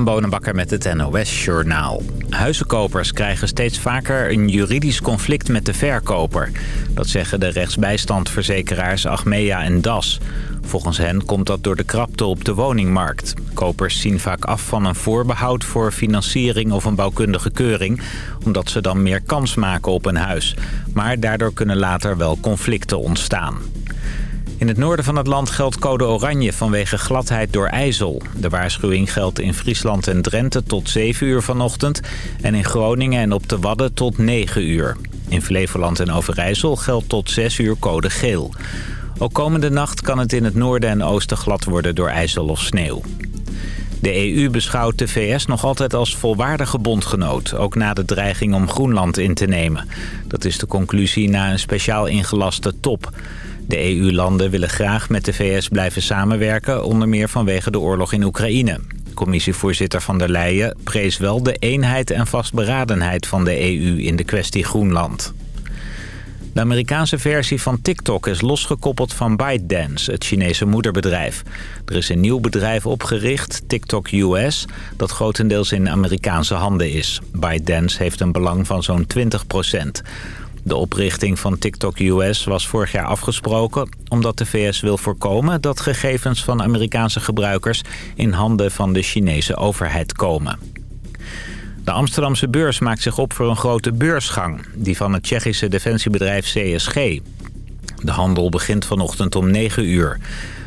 Christian Bonenbakker met het NOS Journaal. Huizenkopers krijgen steeds vaker een juridisch conflict met de verkoper. Dat zeggen de rechtsbijstandverzekeraars Achmea en DAS. Volgens hen komt dat door de krapte op de woningmarkt. Kopers zien vaak af van een voorbehoud voor financiering of een bouwkundige keuring... omdat ze dan meer kans maken op een huis. Maar daardoor kunnen later wel conflicten ontstaan. In het noorden van het land geldt code oranje vanwege gladheid door ijzel. De waarschuwing geldt in Friesland en Drenthe tot 7 uur vanochtend... en in Groningen en op de Wadden tot 9 uur. In Flevoland en Overijssel geldt tot 6 uur code geel. Ook komende nacht kan het in het noorden en oosten glad worden door ijzel of sneeuw. De EU beschouwt de VS nog altijd als volwaardige bondgenoot... ook na de dreiging om Groenland in te nemen. Dat is de conclusie na een speciaal ingelaste top... De EU-landen willen graag met de VS blijven samenwerken, onder meer vanwege de oorlog in Oekraïne. Commissievoorzitter van der Leyen prees wel de eenheid en vastberadenheid van de EU in de kwestie Groenland. De Amerikaanse versie van TikTok is losgekoppeld van ByteDance, het Chinese moederbedrijf. Er is een nieuw bedrijf opgericht, TikTok US, dat grotendeels in Amerikaanse handen is. ByteDance heeft een belang van zo'n 20 procent. De oprichting van TikTok US was vorig jaar afgesproken... omdat de VS wil voorkomen dat gegevens van Amerikaanse gebruikers... in handen van de Chinese overheid komen. De Amsterdamse beurs maakt zich op voor een grote beursgang. Die van het Tsjechische defensiebedrijf CSG. De handel begint vanochtend om 9 uur.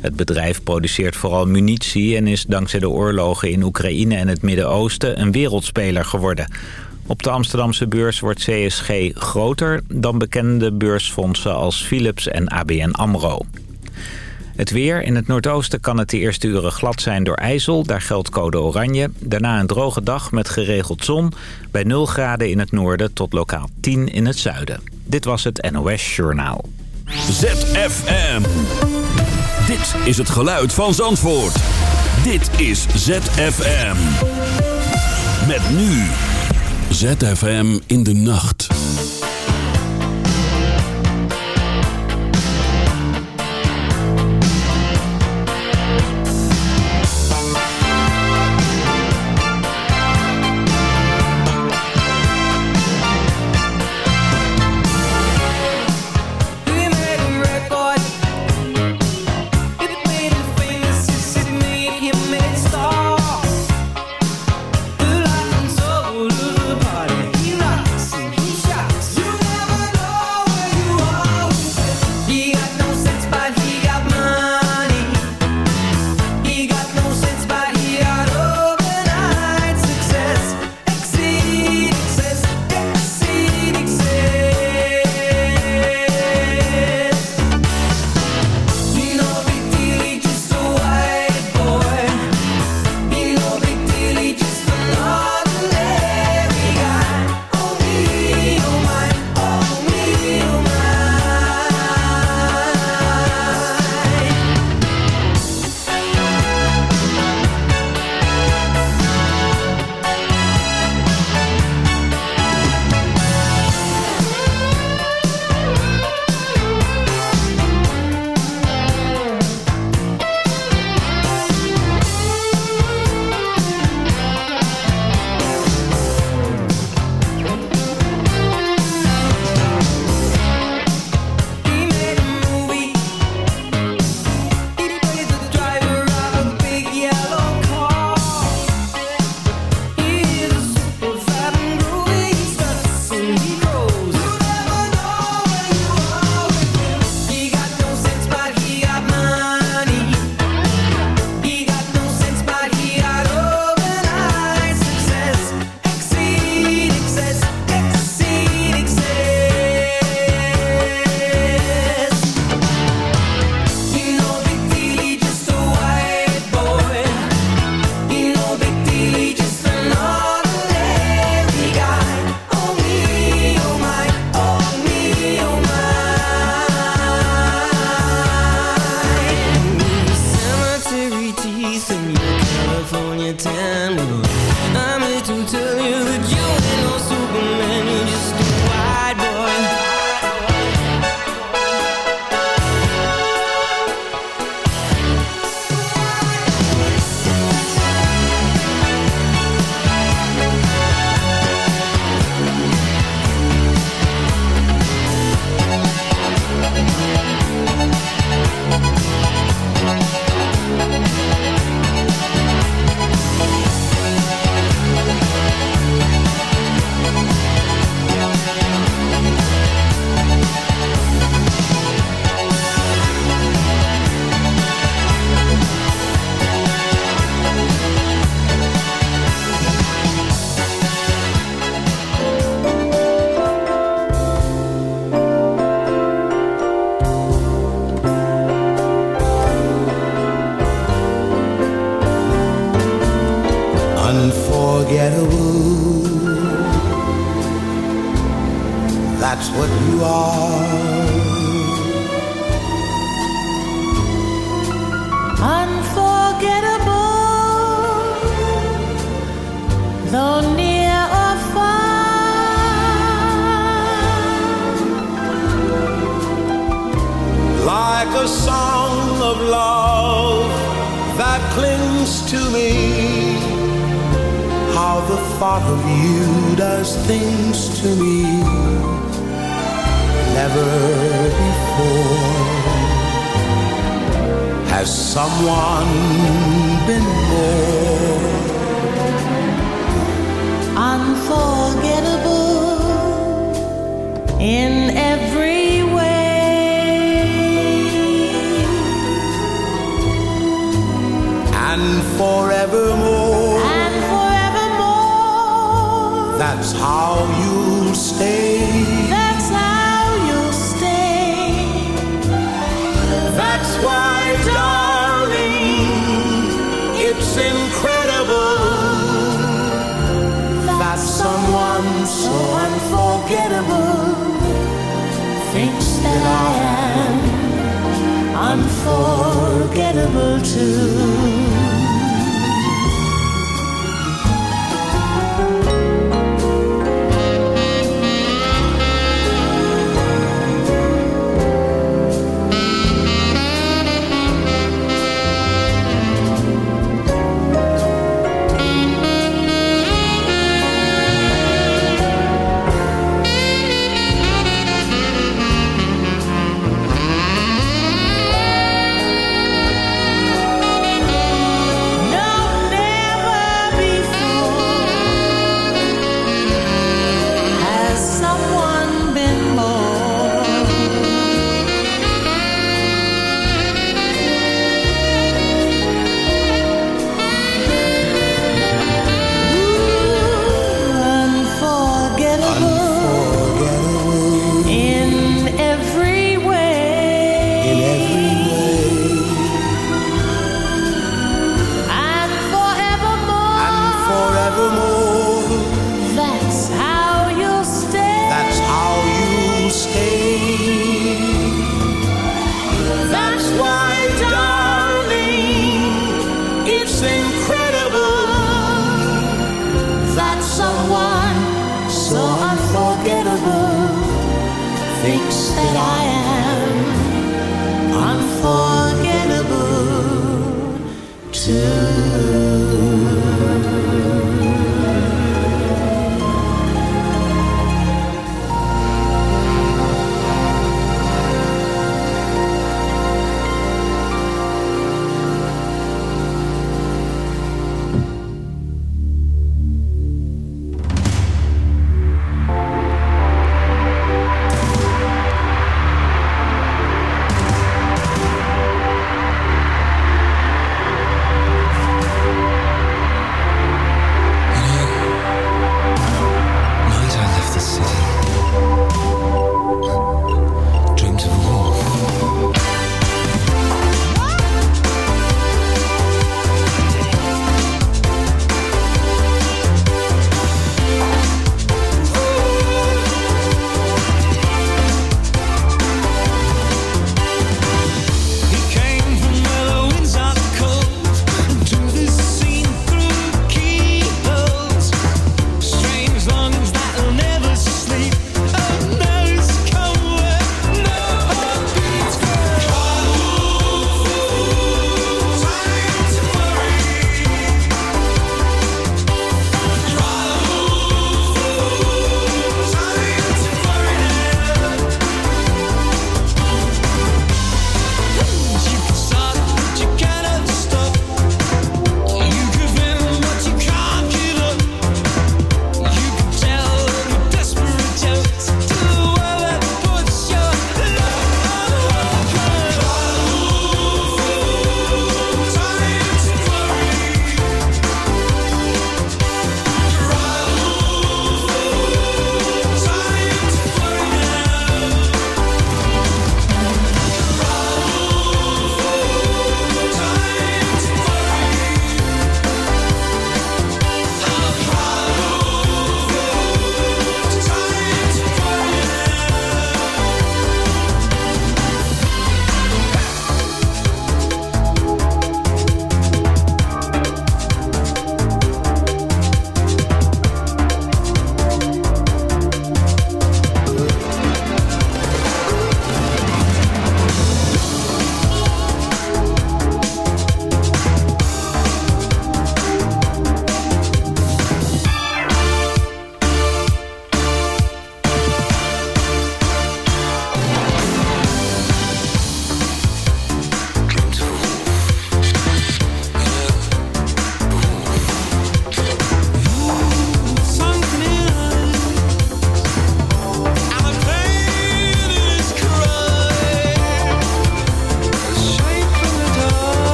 Het bedrijf produceert vooral munitie en is dankzij de oorlogen in Oekraïne en het Midden-Oosten een wereldspeler geworden. Op de Amsterdamse beurs wordt CSG groter dan bekende beursfondsen als Philips en ABN AMRO. Het weer. In het noordoosten kan het de eerste uren glad zijn door ijzel. Daar geldt code oranje. Daarna een droge dag met geregeld zon. Bij 0 graden in het noorden tot lokaal 10 in het zuiden. Dit was het NOS Journaal. ZFM. Dit is het geluid van Zandvoort. Dit is ZFM. Met nu... ZFM in de nacht.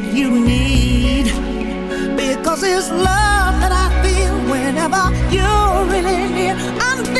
what you need. Because it's love that I feel whenever you're really near. I'm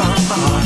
on my heart.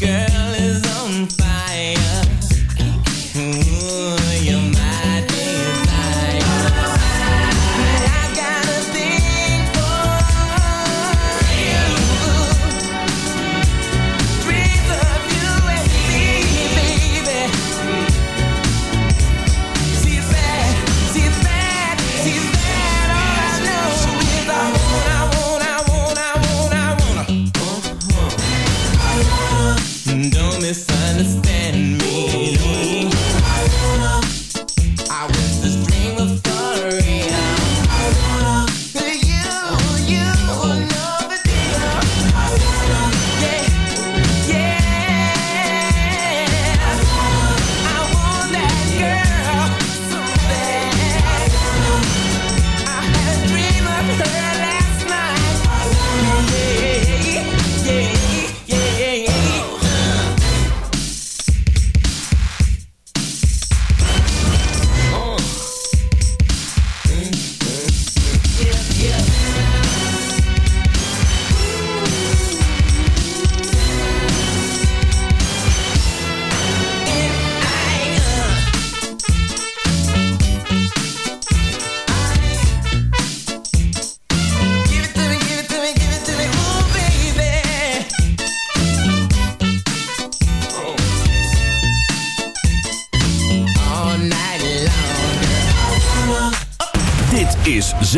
girl is on fire.